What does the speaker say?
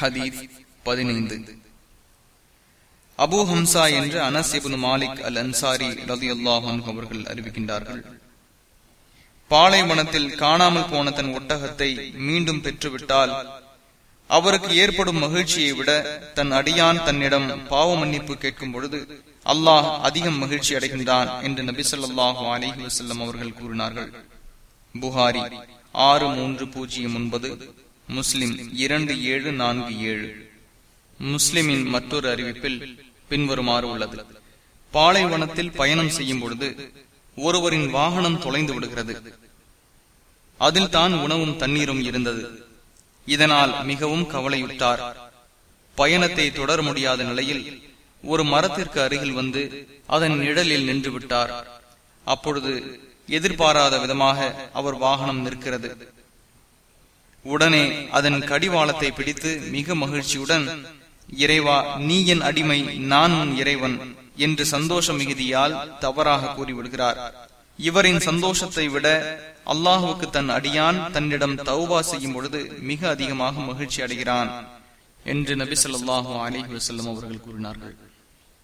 ஹதீஸ் பதினைந்து. அபு ஹம்சா என்று அனசிபுன் மாலிக் அல் அன்சாரி ரதி அல்லாஹன் அவர்கள் அறிவிக்கின்றார்கள். பாலைவனத்தில் காணாமல் போன தன் ஒட்டகத்தை மீண்டும் பெற்றுவிட்டால் அவருக்கு ஏற்படும் மகிழ்ச்சியை விட தன் அடியான் தன்னிடம் பாவ மன்னிப்பு கேட்கும் பொழுது அல்லாஹ் அதிகம் மகிழ்ச்சி அடைகின்றான் என்று நபி சொல்லாஹு அலிஹி வசல்லம் அவர்கள் கூறினார்கள். புகாரி ஆறு மூன்று பூஜ்ஜியம் ஒன்பது. முஸ்லிம் இரண்டு ஏழு நான்கு ஏழு. முஸ்லிமின் மற்றொரு அறிவிப்பில் பின்வருமாறு உள்ளது. பாலைவனத்தில் பயணம் செய்யும் பொழுது ஒருவரின் வாகனம் தொலைந்து விடுகிறது. அதில் தான் உணவும் தண்ணீரும் இருந்தது. இதனால் மிகவும் கவலையுற்றார். பயணத்தை தொடர முடியாத நிலையில் ஒரு மரத்திற்கு அருகில் வந்து அதன் நிழலில் நின்று விட்டார் அப்பொழுது எதிர்பாராத விதமாக அவர் வாகனம் நிற்கிறது. உடனே அதன் கடிவாளத்தை பிடித்து மிக மகிழ்ச்சியுடன் இறைவா நீ என் அடிமை நான் உன் இறைவன் என்று சந்தோஷ மிகுதியால் தவறாக கூறிவிடுகிறார். இவரின் சந்தோஷத்தை விட அல்லாஹுக்கு தன் அடியான் தன்னிடம் தௌபா செய்யும் பொழுது மிக அதிகமாக மகிழ்ச்சி அடைகிறான் என்று நபி சொல்லாஹு அலிஹி வசல்லம் அவர்கள் கூறினார்கள்.